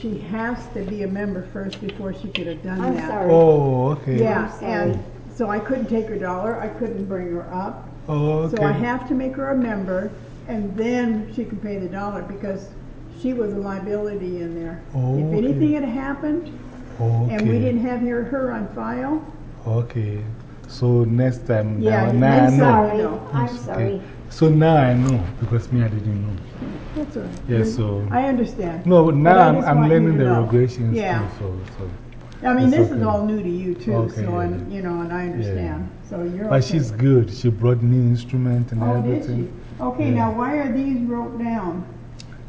She has to be a member first before she could have done that. I'm sorry. Oh, okay. Yeah, I'm sorry. and so I couldn't take her dollar, I couldn't bring her up. Oh, okay. So I have to make her a member, and then she can pay the dollar, because she was a liability in there. Oh, If okay. anything had happened, okay. and we didn't have her, her on file, Okay. So next time, Yeah, now, now I I'm know. sorry. No. I'm Okay. sorry. So now I know because me, I didn't know. that's all right. Yeah, so. I understand. No, But now I I'm, I'm learning the know. regulations Yeah. too. So, so. I mean, It's this is all new to you too, Okay, so, yeah. and, you know, and I understand, so you're okay. But she's good. She brought new instrument and Oh, did everything. she? Okay, Yeah. now why are these wrote down?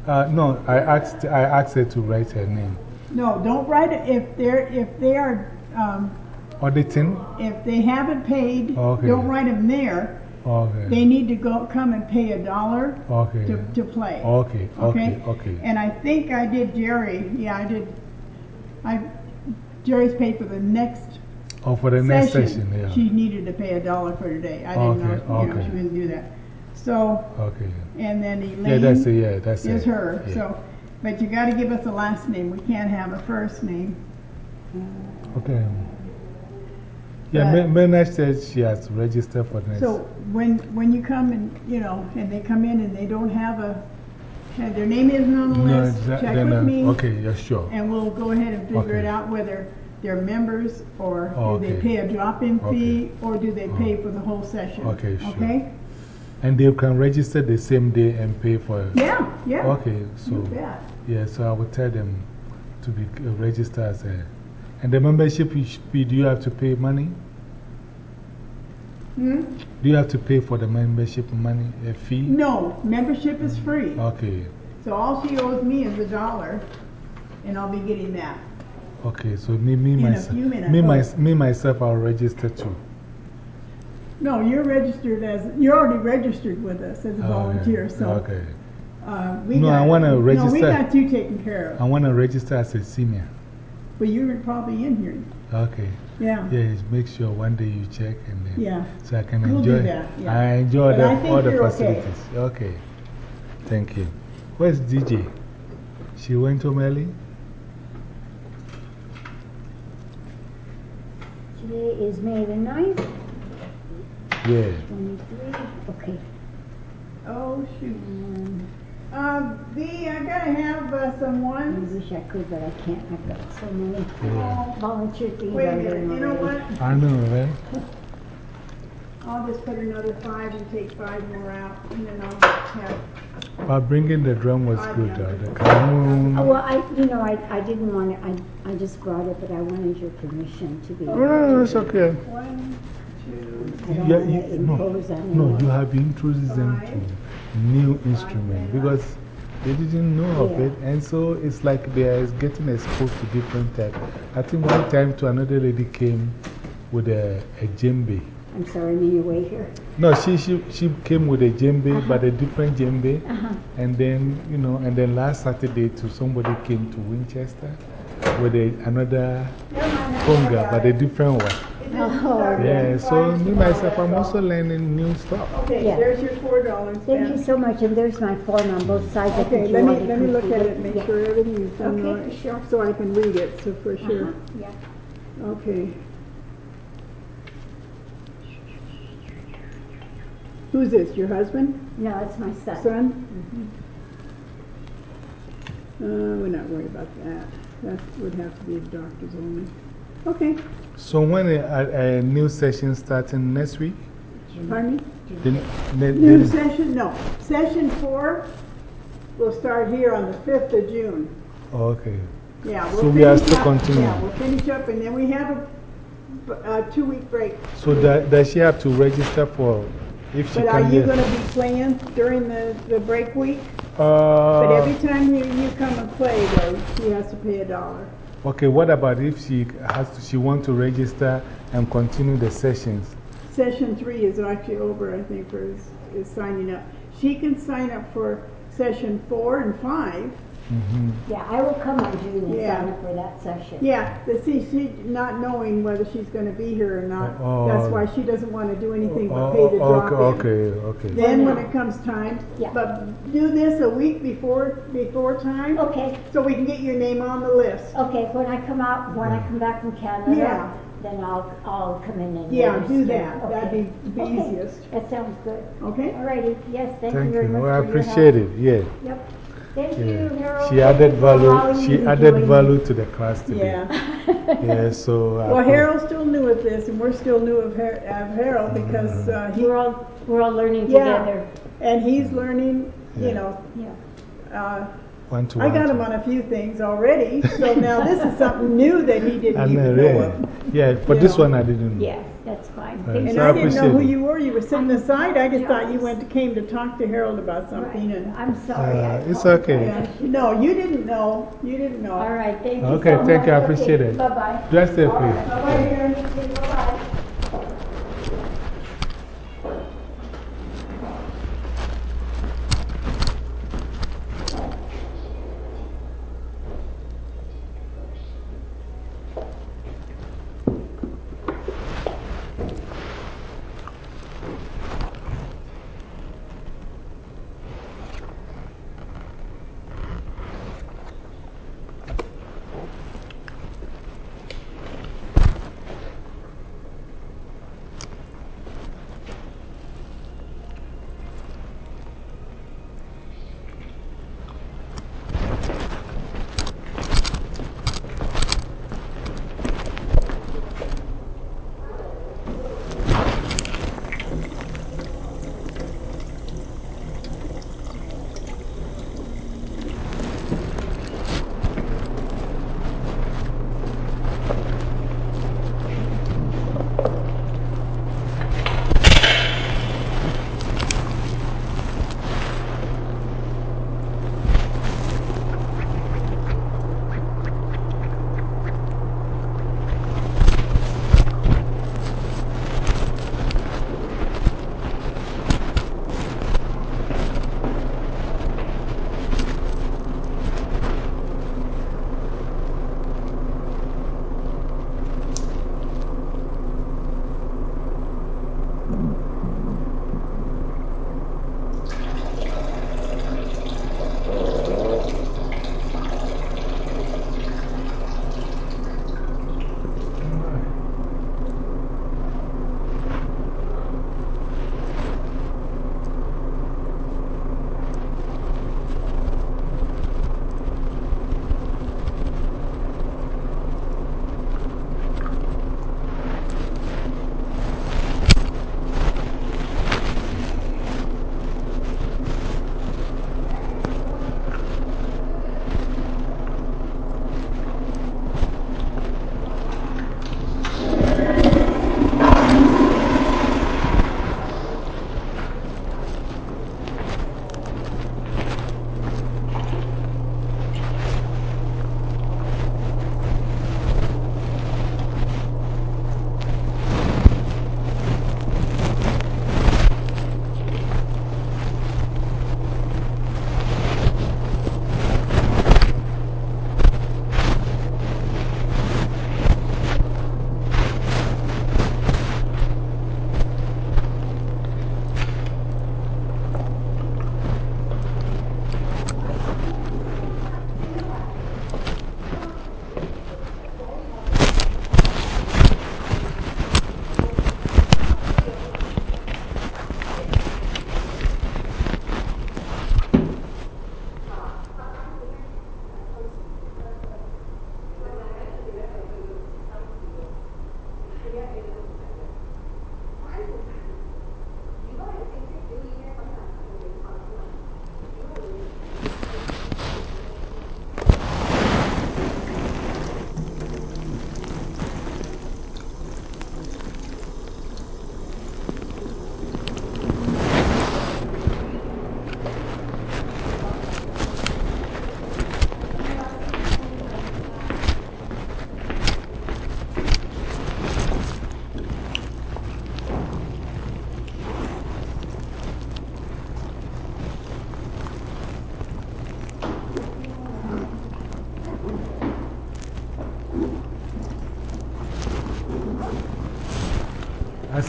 Uh, no, I asked, I asked her to write her name. No, don't write it, if they're, if they are, um, Auditing? if they haven't paid, Okay. don't write them there. Okay. They need to go, come and pay a dollar okay. to, to play. Okay, okay, okay. And I think I did Jerry, yeah, I did, I, Jerry's paid for the next Oh, for the next session, yeah. She needed to pay a dollar for today. I didn't know, you know, she wouldn't do that. So, Okay. and then Elaine. Yeah, that's it, yeah, that's it. is her, Yeah. so, but you gotta give us a last name. We can't have a first name. Okay. Yeah, But- Maynard said she has registered for this. So when, when you come and, you know, and they come in and they don't have a, and their name isn't on the no, list, that- check with uh, me. Okay, yeah, sure. And we'll go ahead and figure Okay. it out whether they're members or do they pay a drop-in Okay. fee or do they pay for the whole session? Okay, sure. Okay? And they can register the same day and pay for it. Yeah, yeah. Okay, so. Yeah, so I will tell them to be uh, registered as a. And the membership fee, do you have to pay money? Hmm? Do you have to pay for the membership money, a fee? No, membership is free. Okay, So all she owes me is a dollar, and I'll be getting that. okay, so me, me, myself, me, my, me, myself, I'll register too. No, you're registered as, you're already registered with us as a volunteer, so. Okay. uh, we No, I wanna register. No, we got you taken care of. I want to register as a senior. But you're probably in here. Okay. Yeah. Yeah, just make sure one day you check and then. Yeah. So I can We'll do enjoy. that, yeah. I enjoy But the, I think all the you're okay. facilities. Okay. Thank you. Where's DJ? She went home early? Today is May the 9th, Yeah. 23. Okay. Oh, shoot. Um, V, I gotta have uh, I wish I could, but I can't. I've got so many Yeah. volunteer things Wait a I'm minute, doing you know already. what? I know, right? I'll just put another five and take five more out, and then I'll have, But bringing the drum was I good. know. Uh, the cajon. Oh, well, I, you know, I, I didn't want to, I, I just brought it, but I wanted your permission to be. No, no, no, it's okay. one, two, I don't Yeah, want you- to no, impose on no, anyone. you have introduced them to new instrument because they didn't know of it. And so it's like they are getting exposed to different type. I think one time to another lady came with a, a djembe. I'm sorry, I'm in your way here. No, she, she, she came with a djembe, Uh-huh. but a different djembe. And then, you know, and then last Saturday, to somebody came to Winchester with a, another conga, but a different one. Oh, Yeah, so me myself, I'm also learning new stuff. Okay, Yeah. there's your four dollars, Thank you so much, and there's my form on both sides. if Okay, you let me, let me look at it, make Yeah. sure everything's is done Okay, right. sure. So I can read it, so for Uh-huh, sure. Yeah. Okay. Who's this, your husband, No, it's my son. son? Uh, we're not worried about that. That would have to be the doctors only. Okay, So when a, a, new session starting next week? pardon me? Then, then, New session, no. Session four will start here on the fifth of June. oh, okay. Yeah. We'll we are finish still up- continuing. Yeah, we'll finish up and then we have a, a two-week break. So that, does she have to register for if she But are you gonna be playing during the, the break week? But Uh, every time you, you come and play, though, she has to pay a dollar. Okay, what about if she has to, she want to register and continue the sessions? Session three is actually over, I think, for, is, is signing up. She can sign up for session four and five, Mhm. Yeah, I will come on June and Yeah. sign up for that session. Yeah, but see, she, not knowing whether she's gonna be here or not, Oh. that's why she doesn't wanna do anything but Oh, pay the oh, drop in. okay, okay, okay. Then when it comes time, Yeah. but do this a week before, before time, Okay, so we can get your name on the list. okay, when I come out, when I come back from Canada, Yeah. then I'll, I'll come in and. Yeah, do register. that, that'd Okay. be the Okay. easiest, That sounds good. okay? Alrighty, yes, thank you Thank very you. much Well, I for your help. appreciate it, yeah. Yep, thank yeah. you, Harold. She added you for allowing value, she to added value to the class today. Yeah, Yeah, so. I well, put- Harold's still new at this, and we're still new of Har- of Harold, because, uh, he, We're all, we're all learning Yeah. together, and he's learning, you Yeah. know, yeah. uh, One to I one got him on a few things already, so now this is something new that he didn't know, even know yeah. of. Yeah, for You this know. one I didn't know. Yeah, that's fine. Thank And So you. I I didn't know who it. you were, you were sitting aside, I just Yeah. thought you went, to came to talk to Harold about something, Right. and, I'm sorry. I Uh, it's apologize. okay. yeah, no, you didn't know, you didn't know. All right, thank you Okay, so much. thank you, I appreciate Okay, it. Bye-bye. Drive safely. Bye-bye, Harold. Bye-bye.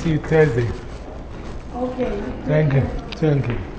See you Thursday. Okay. Thank you. Thank you.